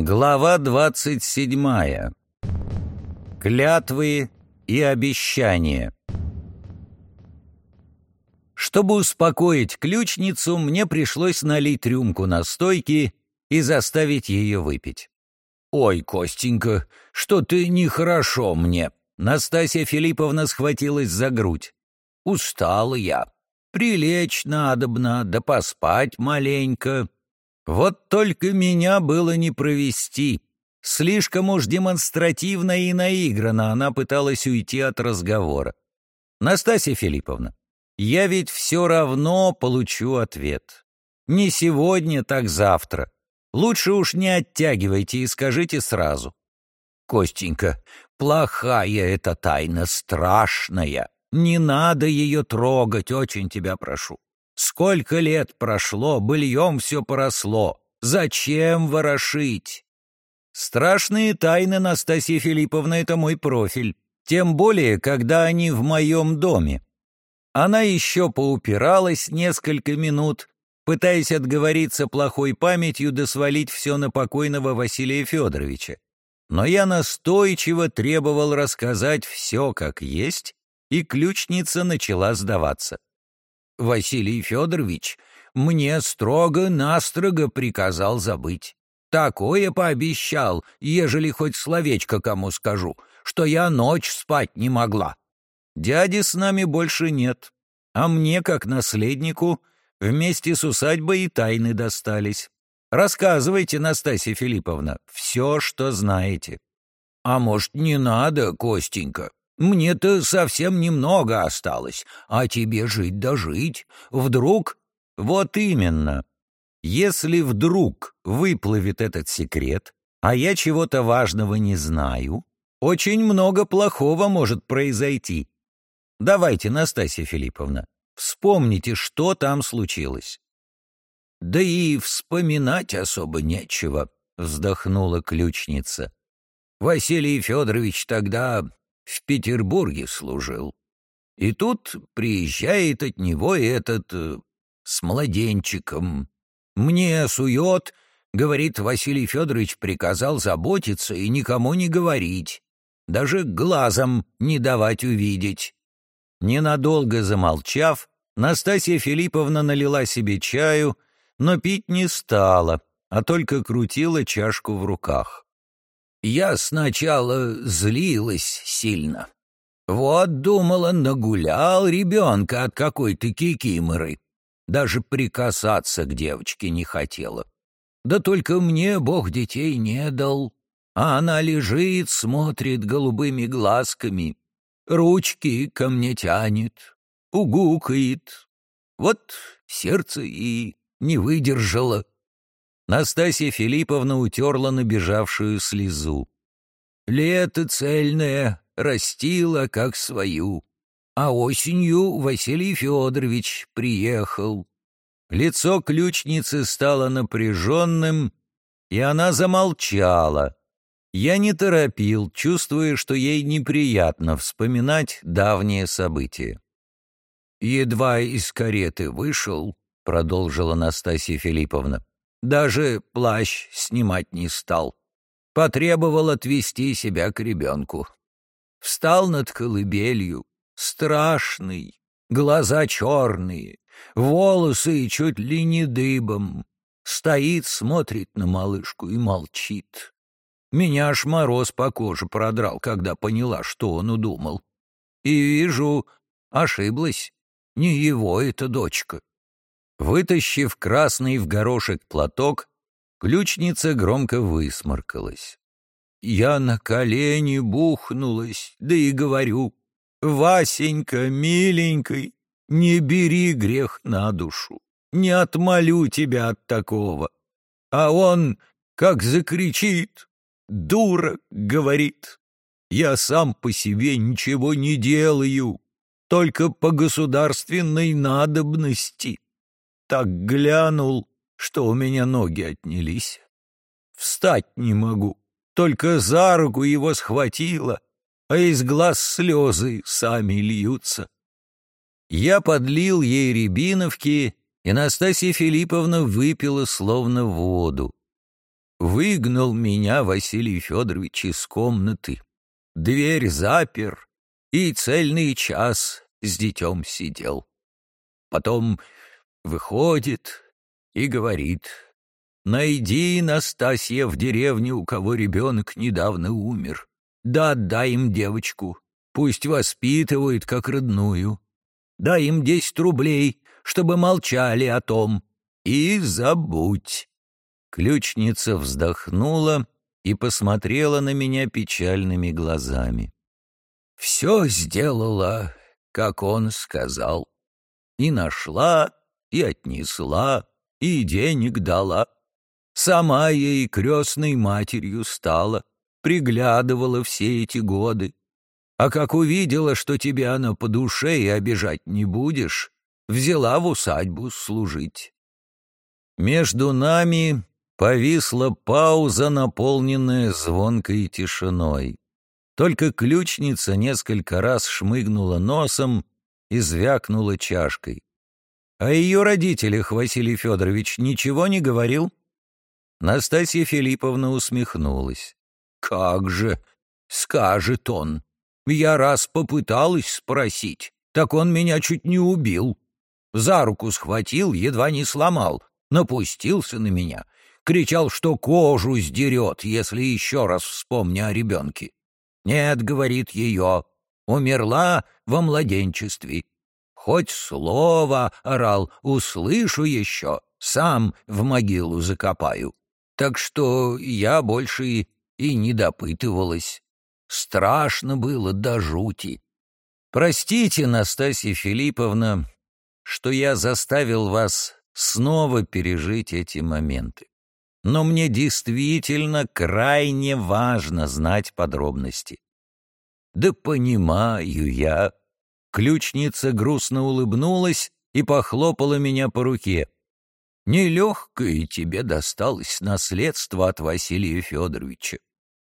Глава двадцать седьмая. Клятвы и обещания. Чтобы успокоить ключницу, мне пришлось налить рюмку настойки и заставить ее выпить. «Ой, Костенька, что ты нехорошо мне!» Настасья Филипповна схватилась за грудь. «Устала я. Прилечь надобно, да поспать маленько. Вот только меня было не провести. Слишком уж демонстративно и наигранно она пыталась уйти от разговора. «Настасья Филипповна, я ведь все равно получу ответ. Не сегодня, так завтра. Лучше уж не оттягивайте и скажите сразу. Костенька, плохая эта тайна, страшная. Не надо ее трогать, очень тебя прошу. Сколько лет прошло, быльем все поросло. Зачем ворошить? Страшные тайны, Настасья Филипповна, это мой профиль. Тем более, когда они в моем доме. Она еще поупиралась несколько минут, пытаясь отговориться плохой памятью да свалить все на покойного Василия Федоровича. Но я настойчиво требовал рассказать все как есть, и ключница начала сдаваться. Василий Федорович мне строго-настрого приказал забыть. Такое пообещал, ежели хоть словечко кому скажу, что я ночь спать не могла. Дяди с нами больше нет, а мне, как наследнику, вместе с усадьбой и тайны достались. Рассказывайте, Настасья Филипповна, все, что знаете. А может, не надо, Костенька? Мне-то совсем немного осталось, а тебе жить да жить. Вдруг... Вот именно. Если вдруг выплывет этот секрет, а я чего-то важного не знаю, очень много плохого может произойти. Давайте, Настасья Филипповна, вспомните, что там случилось. Да и вспоминать особо нечего, вздохнула ключница. Василий Федорович тогда в Петербурге служил. И тут приезжает от него этот... Э, с младенчиком. Мне сует, говорит, Василий Федорович приказал заботиться и никому не говорить, даже глазом не давать увидеть. Ненадолго замолчав, Настасья Филипповна налила себе чаю, но пить не стала, а только крутила чашку в руках. Я сначала злилась сильно. Вот, думала, нагулял ребенка от какой-то кикиморы. Даже прикасаться к девочке не хотела. Да только мне Бог детей не дал. А она лежит, смотрит голубыми глазками, ручки ко мне тянет, угукает. Вот сердце и не выдержало. Настасья Филипповна утерла набежавшую слезу. «Лето цельное, растила как свою, а осенью Василий Федорович приехал». Лицо ключницы стало напряженным, и она замолчала. Я не торопил, чувствуя, что ей неприятно вспоминать давние события. «Едва из кареты вышел», — продолжила Настасья Филипповна, даже плащ снимать не стал. Потребовал отвести себя к ребенку. Встал над колыбелью, страшный, глаза черные, волосы чуть ли не дыбом. Стоит, смотрит на малышку и молчит. Меня аж мороз по коже продрал, когда поняла, что он удумал. И вижу, ошиблась. Не его это дочка. Вытащив красный в горошек платок, ключница громко высморкалась. Я на колени бухнулась, да и говорю, «Васенька, миленький, не бери грех на душу, не отмолю тебя от такого». А он как закричит, «Дура!» — говорит. «Я сам по себе ничего не делаю, только по государственной надобности» так глянул, что у меня ноги отнялись. Встать не могу, только за руку его схватило, а из глаз слезы сами льются. Я подлил ей рябиновки, и Настасья Филипповна выпила словно воду. Выгнал меня Василий Федорович из комнаты. Дверь запер и цельный час с детем сидел. Потом выходит и говорит, «Найди, Настасья, в деревне, у кого ребенок недавно умер. Да отдай им девочку, пусть воспитывают как родную. Дай им десять рублей, чтобы молчали о том, и забудь». Ключница вздохнула и посмотрела на меня печальными глазами. «Все сделала, как он сказал. И нашла, и отнесла, и денег дала. Сама ей крестной матерью стала, приглядывала все эти годы. А как увидела, что тебе она по душе и обижать не будешь, взяла в усадьбу служить. Между нами повисла пауза, наполненная звонкой тишиной. Только ключница несколько раз шмыгнула носом и звякнула чашкой. О ее родителях Василий Федорович ничего не говорил? Настасья Филипповна усмехнулась. «Как же!» — скажет он. «Я раз попыталась спросить, так он меня чуть не убил. За руку схватил, едва не сломал, напустился на меня, кричал, что кожу сдерет, если еще раз вспомню о ребенке. Нет, — говорит ее, — умерла во младенчестве, Хоть слово, — орал, — услышу еще, сам в могилу закопаю. Так что я больше и, и не допытывалась. Страшно было до жути. Простите, Настасья Филипповна, что я заставил вас снова пережить эти моменты. Но мне действительно крайне важно знать подробности. Да понимаю я, Ключница грустно улыбнулась и похлопала меня по руке. «Нелегкое тебе досталось наследство от Василия Федоровича.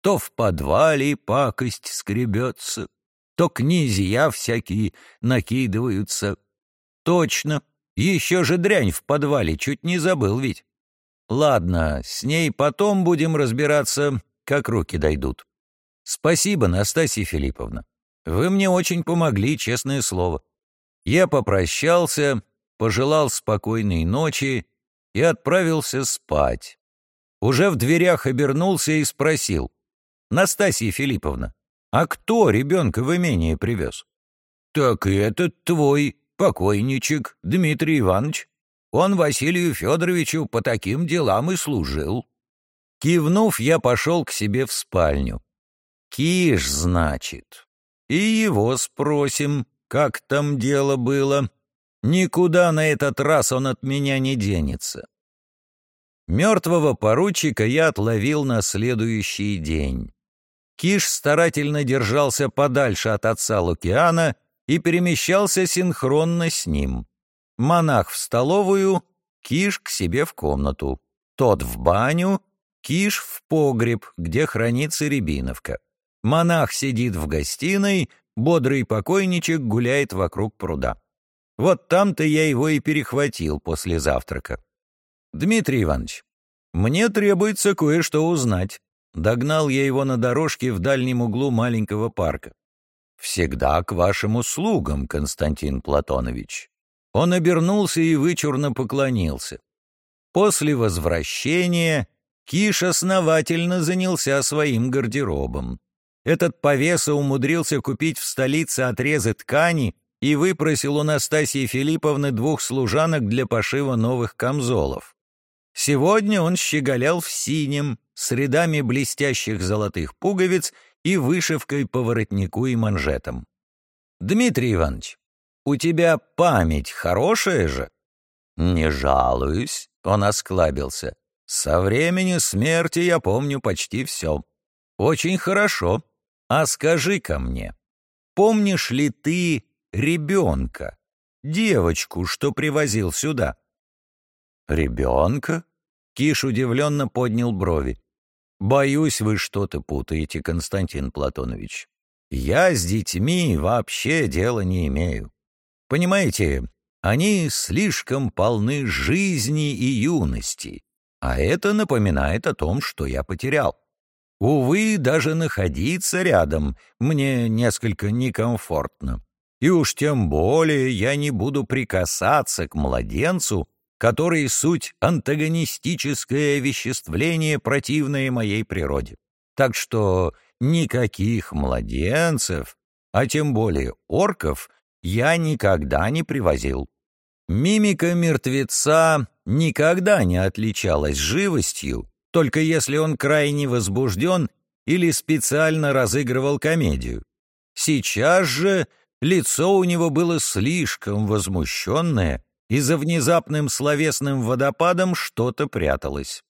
То в подвале пакость скребется, то князья всякие накидываются. Точно, еще же дрянь в подвале, чуть не забыл ведь. Ладно, с ней потом будем разбираться, как руки дойдут. Спасибо, Настасья Филипповна. Вы мне очень помогли, честное слово. Я попрощался, пожелал спокойной ночи и отправился спать. Уже в дверях обернулся и спросил. «Настасья Филипповна, а кто ребенка в имение привез?» «Так и этот твой покойничек, Дмитрий Иванович. Он Василию Федоровичу по таким делам и служил». Кивнув, я пошел к себе в спальню. «Киш, значит. И его спросим, как там дело было. Никуда на этот раз он от меня не денется. Мертвого поручика я отловил на следующий день. Киш старательно держался подальше от отца Лукиана и перемещался синхронно с ним. Монах в столовую, Киш к себе в комнату. Тот в баню, Киш в погреб, где хранится рябиновка. Монах сидит в гостиной, бодрый покойничек гуляет вокруг пруда. Вот там-то я его и перехватил после завтрака. «Дмитрий Иванович, мне требуется кое-что узнать». Догнал я его на дорожке в дальнем углу маленького парка. «Всегда к вашим услугам, Константин Платонович». Он обернулся и вычурно поклонился. После возвращения Киш основательно занялся своим гардеробом. Этот повеса умудрился купить в столице отрезы ткани и выпросил у Настасьи Филипповны двух служанок для пошива новых камзолов. Сегодня он щеголял в синем, с рядами блестящих золотых пуговиц и вышивкой по воротнику и манжетам. «Дмитрий Иванович, у тебя память хорошая же?» «Не жалуюсь», — он осклабился. «Со времени смерти я помню почти все». «Очень хорошо. А скажи-ка мне, помнишь ли ты ребенка, девочку, что привозил сюда?» «Ребенка?» — Киш удивленно поднял брови. «Боюсь, вы что-то путаете, Константин Платонович. Я с детьми вообще дела не имею. Понимаете, они слишком полны жизни и юности, а это напоминает о том, что я потерял. Увы, даже находиться рядом мне несколько некомфортно. И уж тем более я не буду прикасаться к младенцу, который суть антагонистическое веществление, противное моей природе. Так что никаких младенцев, а тем более орков, я никогда не привозил. Мимика мертвеца никогда не отличалась живостью, только если он крайне возбужден или специально разыгрывал комедию. Сейчас же лицо у него было слишком возмущенное, и за внезапным словесным водопадом что-то пряталось.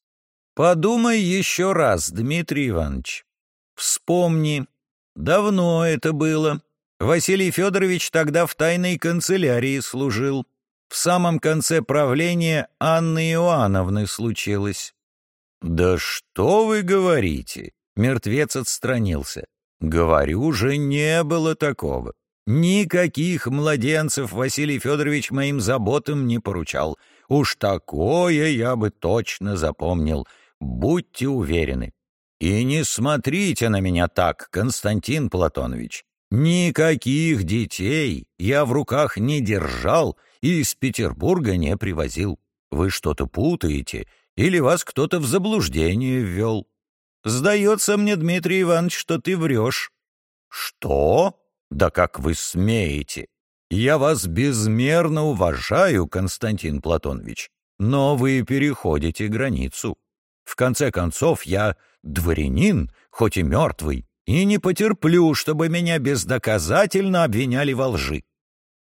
Подумай еще раз, Дмитрий Иванович. Вспомни. Давно это было. Василий Федорович тогда в тайной канцелярии служил. В самом конце правления Анны Иоанновны случилось. «Да что вы говорите?» — мертвец отстранился. «Говорю же, не было такого. Никаких младенцев Василий Федорович моим заботам не поручал. Уж такое я бы точно запомнил. Будьте уверены. И не смотрите на меня так, Константин Платонович. Никаких детей я в руках не держал и из Петербурга не привозил. Вы что-то путаете, или вас кто-то в заблуждение ввел. Сдается мне, Дмитрий Иванович, что ты врешь. Что? Да как вы смеете? Я вас безмерно уважаю, Константин Платонович, но вы переходите границу. В конце концов, я дворянин, хоть и мертвый, и не потерплю, чтобы меня бездоказательно обвиняли во лжи.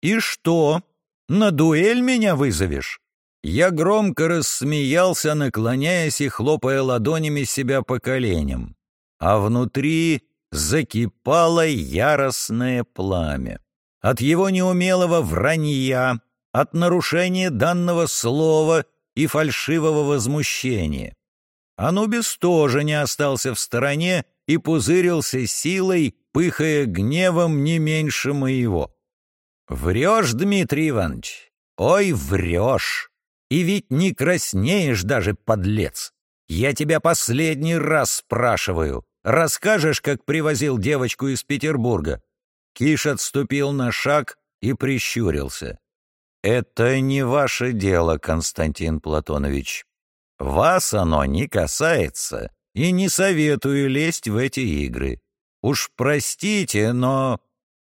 И что, на дуэль меня вызовешь? Я громко рассмеялся, наклоняясь и хлопая ладонями себя по коленям. А внутри закипало яростное пламя. От его неумелого вранья, от нарушения данного слова и фальшивого возмущения. Анубис тоже не остался в стороне и пузырился силой, пыхая гневом не меньше моего. «Врешь, Дмитрий Иванович? Ой, врешь! И ведь не краснеешь даже, подлец! Я тебя последний раз спрашиваю. Расскажешь, как привозил девочку из Петербурга?» Киш отступил на шаг и прищурился. «Это не ваше дело, Константин Платонович. Вас оно не касается, и не советую лезть в эти игры. Уж простите, но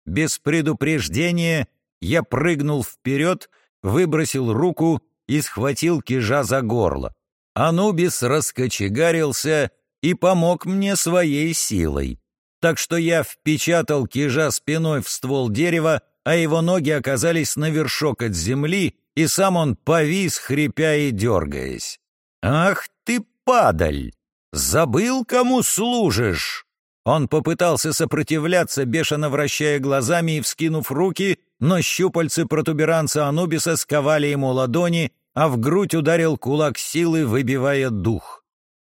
без предупреждения я прыгнул вперед, выбросил руку и схватил кижа за горло. Анубис раскочегарился и помог мне своей силой. Так что я впечатал кижа спиной в ствол дерева, а его ноги оказались на вершок от земли, и сам он повис, хрипя и дергаясь. «Ах ты, падаль! Забыл, кому служишь!» Он попытался сопротивляться, бешено вращая глазами и вскинув руки, но щупальцы протуберанца Анубиса сковали ему ладони, а в грудь ударил кулак силы, выбивая дух.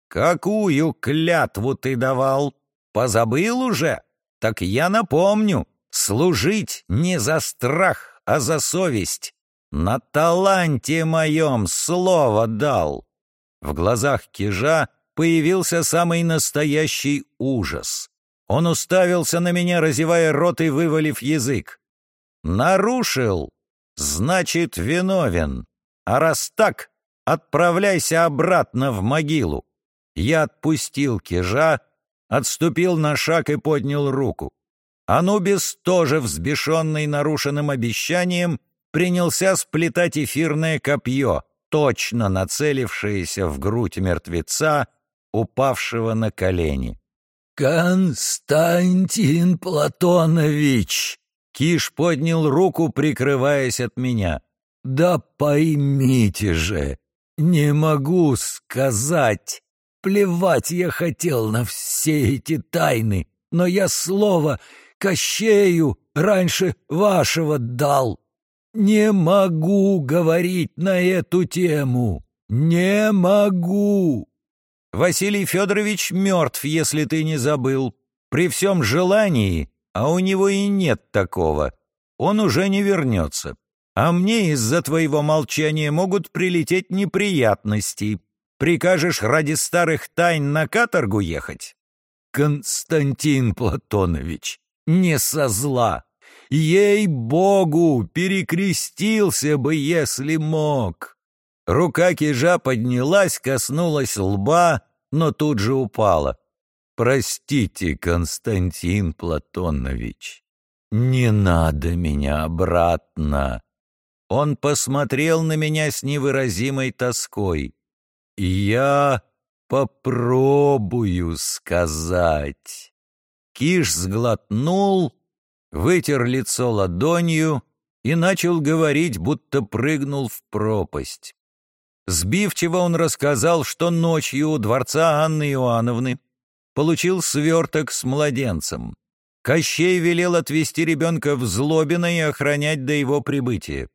«Какую клятву ты давал? Позабыл уже? Так я напомню. Служить не за страх, а за совесть. На таланте моем слово дал. В глазах Кижа появился самый настоящий ужас. Он уставился на меня, разевая рот и вывалив язык. «Нарушил, значит, виновен. А раз так, отправляйся обратно в могилу». Я отпустил Кижа, отступил на шаг и поднял руку. Анубис, тоже взбешенный нарушенным обещанием, принялся сплетать эфирное копье — точно нацелившееся в грудь мертвеца, упавшего на колени. «Константин Платонович!» Киш поднял руку, прикрываясь от меня. «Да поймите же, не могу сказать. Плевать я хотел на все эти тайны, но я слово Кощею раньше вашего дал. «Не могу говорить на эту тему! Не могу!» «Василий Федорович мертв, если ты не забыл. При всем желании, а у него и нет такого. Он уже не вернется. А мне из-за твоего молчания могут прилететь неприятности. Прикажешь ради старых тайн на каторгу ехать? Константин Платонович, не со зла. Ей-богу, перекрестился бы, если мог. Рука кижа поднялась, коснулась лба, но тут же упала. «Простите, Константин Платонович, не надо меня обратно». Он посмотрел на меня с невыразимой тоской. «Я попробую сказать». Киш сглотнул, вытер лицо ладонью и начал говорить, будто прыгнул в пропасть. Сбивчиво он рассказал, что ночью у дворца Анны Иоанновны получил сверток с младенцем. Кощей велел отвезти ребенка в Злобино и охранять до его прибытия.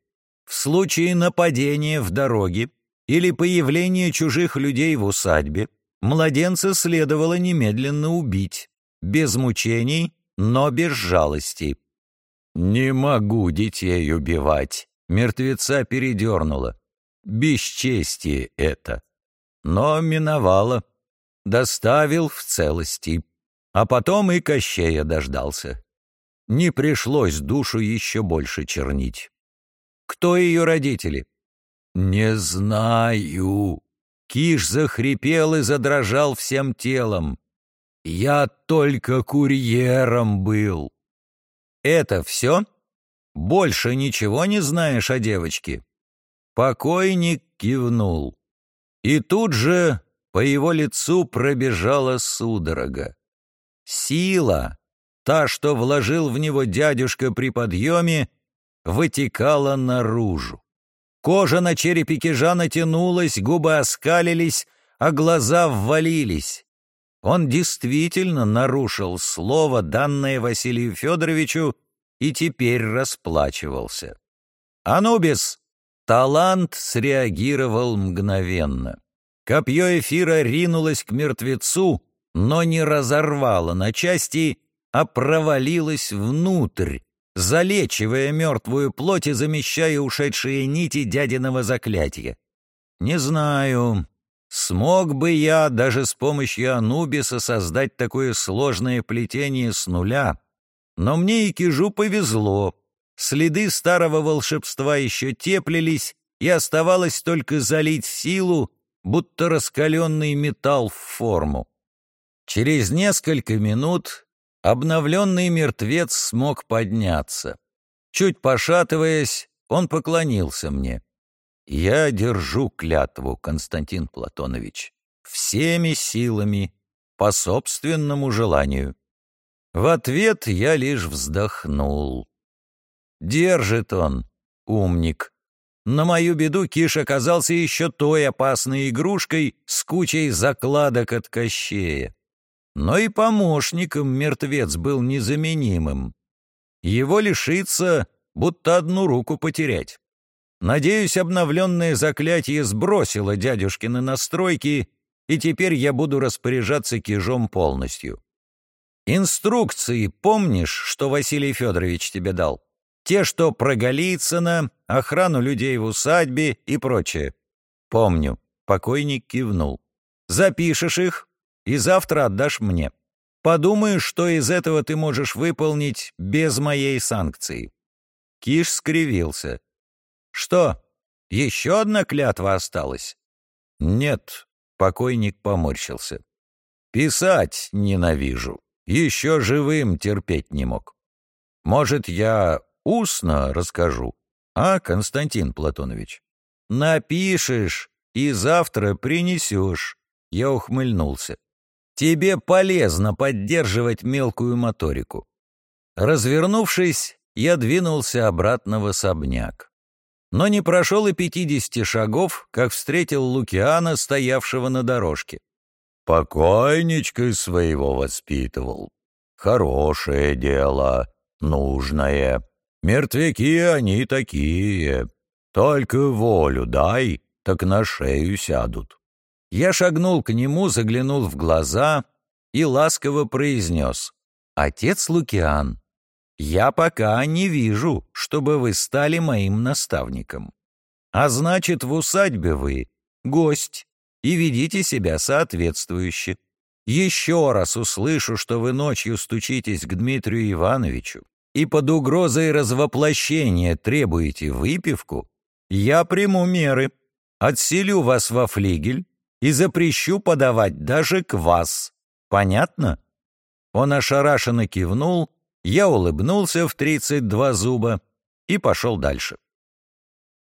В случае нападения в дороге или появления чужих людей в усадьбе, младенца следовало немедленно убить, без мучений, но без жалости. «Не могу детей убивать», — мертвеца передернуло. «Бесчестие это». Но миновало доставил в целости, а потом и Кощея дождался. Не пришлось душу еще больше чернить. Кто ее родители? Не знаю. Киш захрипел и задрожал всем телом. Я только курьером был. Это все? Больше ничего не знаешь о девочке? Покойник кивнул. И тут же по его лицу пробежала судорога. Сила, та, что вложил в него дядюшка при подъеме, вытекала наружу. Кожа на черепе кижа натянулась, губы оскалились, а глаза ввалились. Он действительно нарушил слово, данное Василию Федоровичу, и теперь расплачивался. «Анубис!» Талант среагировал мгновенно. Копье эфира ринулось к мертвецу, но не разорвало на части, а провалилось внутрь, залечивая мертвую плоть и замещая ушедшие нити дядиного заклятия. Не знаю, смог бы я даже с помощью Анубиса создать такое сложное плетение с нуля, но мне и Кижу повезло. Следы старого волшебства еще теплились, и оставалось только залить силу, будто раскаленный металл в форму. Через несколько минут обновленный мертвец смог подняться. Чуть пошатываясь, он поклонился мне. «Я держу клятву, Константин Платонович, всеми силами, по собственному желанию». В ответ я лишь вздохнул. «Держит он, умник». На мою беду Киш оказался еще той опасной игрушкой с кучей закладок от Кощея. Но и помощником мертвец был незаменимым. Его лишиться, будто одну руку потерять. Надеюсь, обновленное заклятие сбросило дядюшкины настройки, и теперь я буду распоряжаться кижом полностью. Инструкции помнишь, что Василий Федорович тебе дал? Те, что про Голицына, охрану людей в усадьбе и прочее. Помню. Покойник кивнул. Запишешь их и завтра отдашь мне. Подумаю, что из этого ты можешь выполнить без моей санкции. Киш скривился. Что, еще одна клятва осталась? Нет, покойник поморщился. Писать ненавижу. Еще живым терпеть не мог. Может, я Устно расскажу. А, Константин Платонович? Напишешь и завтра принесешь. Я ухмыльнулся. Тебе полезно поддерживать мелкую моторику. Развернувшись, я двинулся обратно в особняк. Но не прошел и пятидесяти шагов, как встретил Лукиана, стоявшего на дорожке. «Покойничка своего воспитывал. Хорошее дело, нужное. Мертвяки они такие. Только волю дай, так на шею сядут. Я шагнул к нему, заглянул в глаза и ласково произнес. «Отец Лукиан, я пока не вижу, чтобы вы стали моим наставником. А значит, в усадьбе вы гость, и ведите себя соответствующе. Еще раз услышу, что вы ночью стучитесь к Дмитрию Ивановичу и под угрозой развоплощения требуете выпивку, я приму меры, отселю вас во флигель и запрещу подавать даже к вас. Понятно?» Он ошарашенно кивнул, я улыбнулся в тридцать два зуба и пошел дальше.